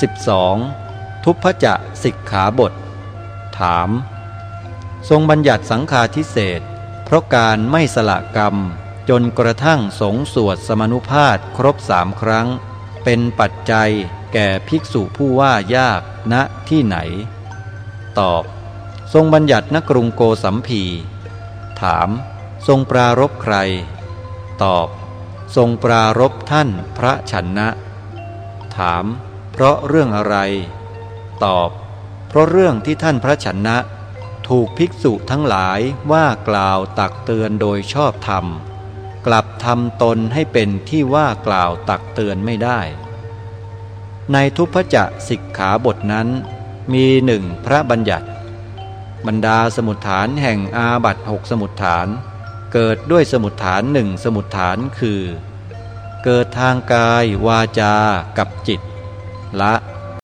12. ทุพพจะสิกขาบท ถาม ทรงบัญญัติสังฆาทิเศษ เพราะการไม่สละกรรม จนกระทั่งสงสวดสมนุภาพครบสามครั้ง เป็นปัจจัยแก่ภิกษุผู้ว่ายากณที่ไหน ตอบ ทรงบัญญัติณกรุงโกสัมพี ถาม ทรงปรารบใคร ตอบ ทรงปรารบท่านพระชนนะถาม เพราะเรื่องอะไร ตอบ เพราะเรื่องที่ท่านพระชนนะ ถูกภิกษุทั้งหลายว่ากล่าวตักเตือนโดยชอบธรรม กลับทำตนให้เป็นที่ว่ากล่าวตักเตือนไม่ได้ ในทุพจะสิกขาบทนั้น มีหนึ่งพระบัญญัติ บรรดาสมุดฐานแห่งอาบัตหกสมุดฐาน เกิดด้วยสมุดฐานหนึ่งสมุดฐานคือ เกิดทางกายวาจากับจิต ละ